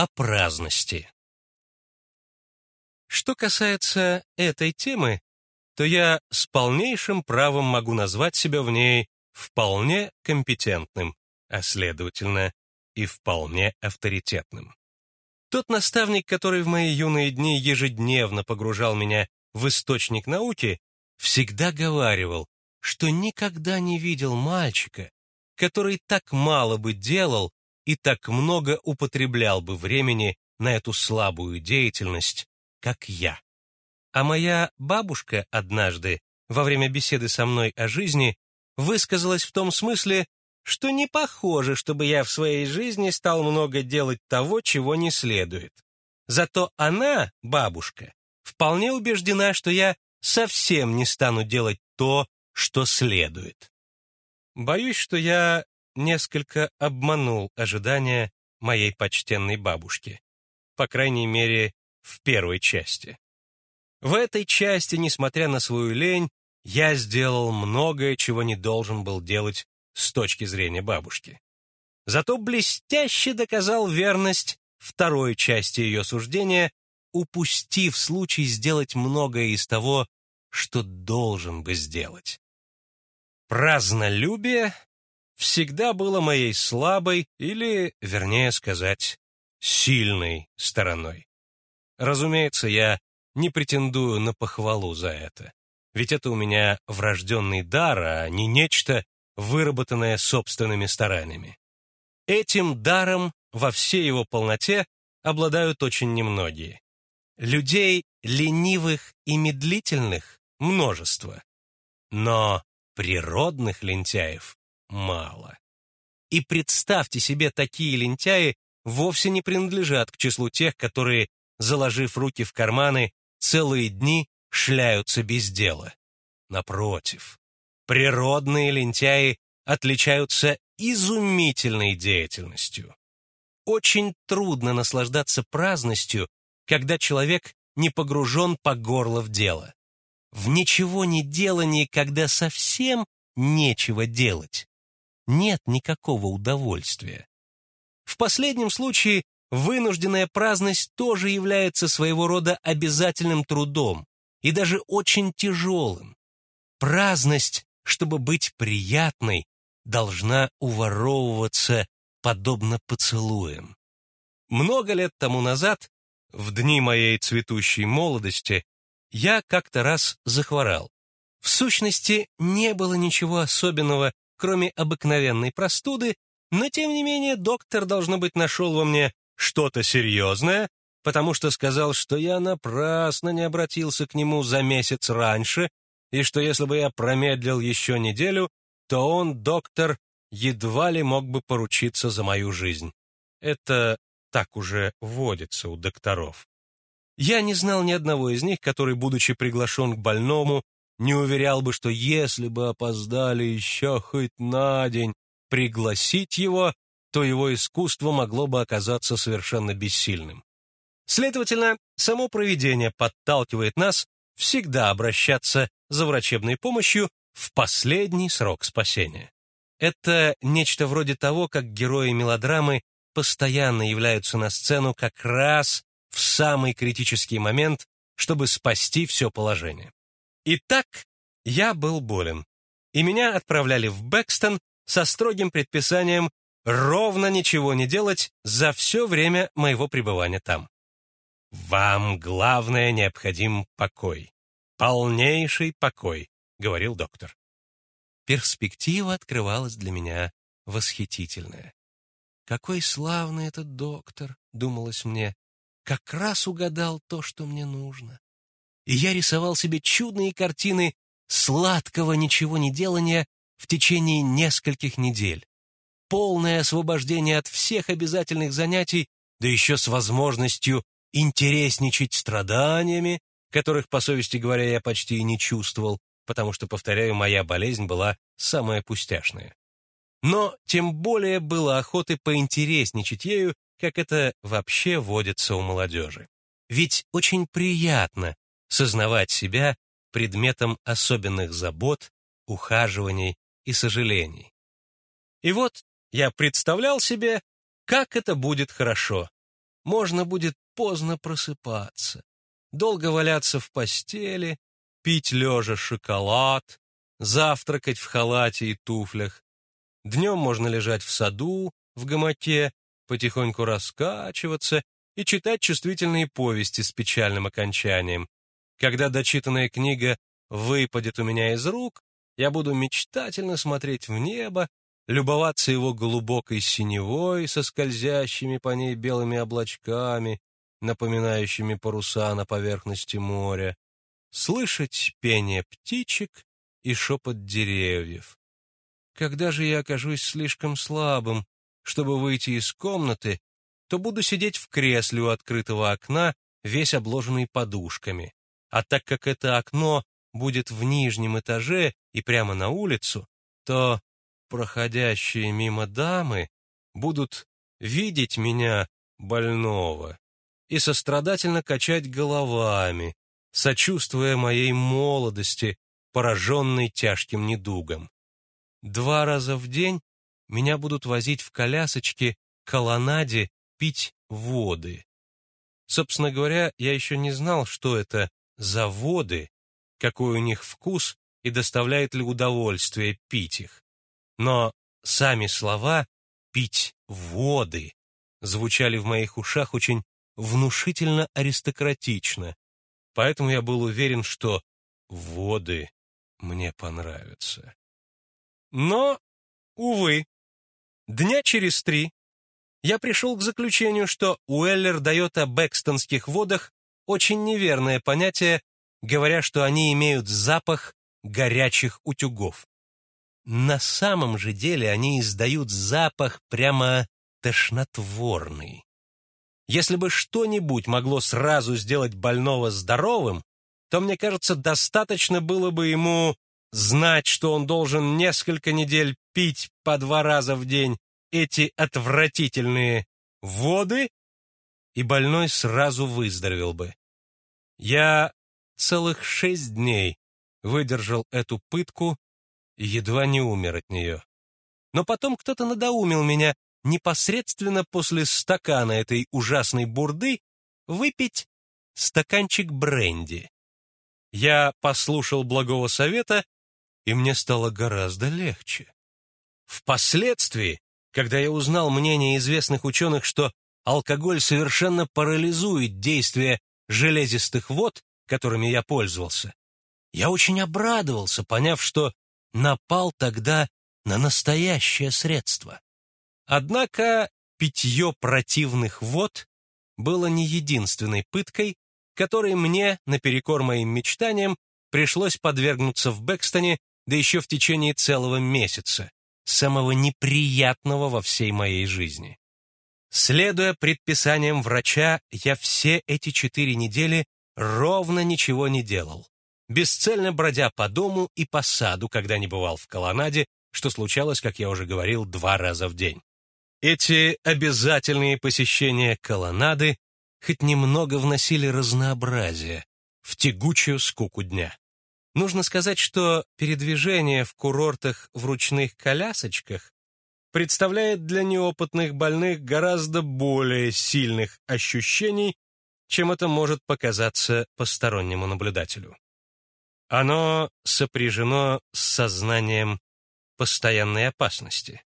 о праздности. Что касается этой темы, то я с полнейшим правом могу назвать себя в ней вполне компетентным, а следовательно и вполне авторитетным. Тот наставник, который в мои юные дни ежедневно погружал меня в источник науки, всегда говаривал, что никогда не видел мальчика, который так мало бы делал и так много употреблял бы времени на эту слабую деятельность, как я. А моя бабушка однажды, во время беседы со мной о жизни, высказалась в том смысле, что не похоже, чтобы я в своей жизни стал много делать того, чего не следует. Зато она, бабушка, вполне убеждена, что я совсем не стану делать то, что следует. Боюсь, что я несколько обманул ожидания моей почтенной бабушки. По крайней мере, в первой части. В этой части, несмотря на свою лень, я сделал многое, чего не должен был делать с точки зрения бабушки. Зато блестяще доказал верность второй части ее суждения, упустив случай сделать многое из того, что должен бы сделать. Празднолюбие всегда было моей слабой или, вернее сказать, сильной стороной. Разумеется, я не претендую на похвалу за это, ведь это у меня врожденный дар, а не нечто, выработанное собственными стараниями. Этим даром во всей его полноте обладают очень немногие. Людей ленивых и медлительных множество, но природных лентяев мало. И представьте себе, такие лентяи вовсе не принадлежат к числу тех, которые заложив руки в карманы, целые дни шляются без дела. Напротив, природные лентяи отличаются изумительной деятельностью. Очень трудно наслаждаться праздностью, когда человек не погружен по горло в дело. В ничего не делании, когда совсем нечего делать, нет никакого удовольствия. В последнем случае Вынужденная праздность тоже является своего рода обязательным трудом и даже очень тяжелым. Праздность, чтобы быть приятной, должна уворовываться подобно поцелуям. Много лет тому назад, в дни моей цветущей молодости, я как-то раз захворал. В сущности, не было ничего особенного, кроме обыкновенной простуды, но тем не менее доктор, должно быть, нашел во мне что-то серьезное, потому что сказал, что я напрасно не обратился к нему за месяц раньше, и что если бы я промедлил еще неделю, то он, доктор, едва ли мог бы поручиться за мою жизнь. Это так уже водится у докторов. Я не знал ни одного из них, который, будучи приглашен к больному, не уверял бы, что если бы опоздали еще хоть на день пригласить его, то его искусство могло бы оказаться совершенно бессильным. Следовательно, само проведение подталкивает нас всегда обращаться за врачебной помощью в последний срок спасения. Это нечто вроде того, как герои мелодрамы постоянно являются на сцену как раз в самый критический момент, чтобы спасти все положение. Итак, я был болен, и меня отправляли в Бэкстон со строгим предписанием ровно ничего не делать за все время моего пребывания там. «Вам, главное, необходим покой. Полнейший покой», — говорил доктор. Перспектива открывалась для меня восхитительная. «Какой славный этот доктор», — думалось мне, — «как раз угадал то, что мне нужно». И я рисовал себе чудные картины сладкого ничего не делания в течение нескольких недель полное освобождение от всех обязательных занятий, да еще с возможностью интересничать страданиями, которых, по совести говоря, я почти и не чувствовал, потому что, повторяю, моя болезнь была самая пустяшная. Но тем более было охоты поинтересничать ею, как это вообще водится у молодежи. Ведь очень приятно сознавать себя предметом особенных забот, ухаживаний и сожалений. И вот я представлял себе, как это будет хорошо. можно будет поздно просыпаться, долго валяться в постели, пить лежа шоколад, завтракать в халате и туфлях. Днем можно лежать в саду, в гамаке, потихоньку раскачиваться и читать чувствительные повести с печальным окончанием. Когда дочитанная книга выпадет у меня из рук, я буду мечтательно смотреть в небо, любоваться его глубокой синевой со скользящими по ней белыми облачками, напоминающими паруса на поверхности моря, слышать пение птичек и шепот деревьев. Когда же я окажусь слишком слабым, чтобы выйти из комнаты, то буду сидеть в кресле у открытого окна, весь обложенный подушками. А так как это окно будет в нижнем этаже и прямо на улицу, то проходящие мимо дамы будут видеть меня больного и сострадательно качать головами, сочувствуя моей молодости, пораженной тяжким недугом. Два раза в день меня будут возить в колясочке к колоннаде пить воды. Собственно говоря, я еще не знал, что это за воды, какой у них вкус и доставляет ли удовольствие пить их. Но сами слова «пить воды» звучали в моих ушах очень внушительно аристократично, поэтому я был уверен, что воды мне понравятся. Но, увы, дня через три я пришел к заключению, что Уэллер дает о бэкстонских водах очень неверное понятие, говоря, что они имеют запах горячих утюгов. На самом же деле они издают запах прямо тошнотворный. Если бы что-нибудь могло сразу сделать больного здоровым, то, мне кажется, достаточно было бы ему знать, что он должен несколько недель пить по два раза в день эти отвратительные воды, и больной сразу выздоровел бы. Я целых шесть дней выдержал эту пытку и едва не умер от нее. Но потом кто-то надоумил меня непосредственно после стакана этой ужасной бурды выпить стаканчик бренди. Я послушал благого совета, и мне стало гораздо легче. Впоследствии, когда я узнал мнение известных ученых, что алкоголь совершенно парализует действие железистых вод, которыми я пользовался, я очень обрадовался, поняв, что напал тогда на настоящее средство. Однако питье противных вод было не единственной пыткой, которой мне, наперекор моим мечтаниям, пришлось подвергнуться в Бэкстоне, да еще в течение целого месяца, самого неприятного во всей моей жизни. Следуя предписаниям врача, я все эти четыре недели ровно ничего не делал бесцельно бродя по дому и по саду, когда не бывал в колоннаде, что случалось, как я уже говорил, два раза в день. Эти обязательные посещения колоннады хоть немного вносили разнообразие в тягучую скуку дня. Нужно сказать, что передвижение в курортах в ручных колясочках представляет для неопытных больных гораздо более сильных ощущений, чем это может показаться постороннему наблюдателю. Оно сопряжено с сознанием постоянной опасности.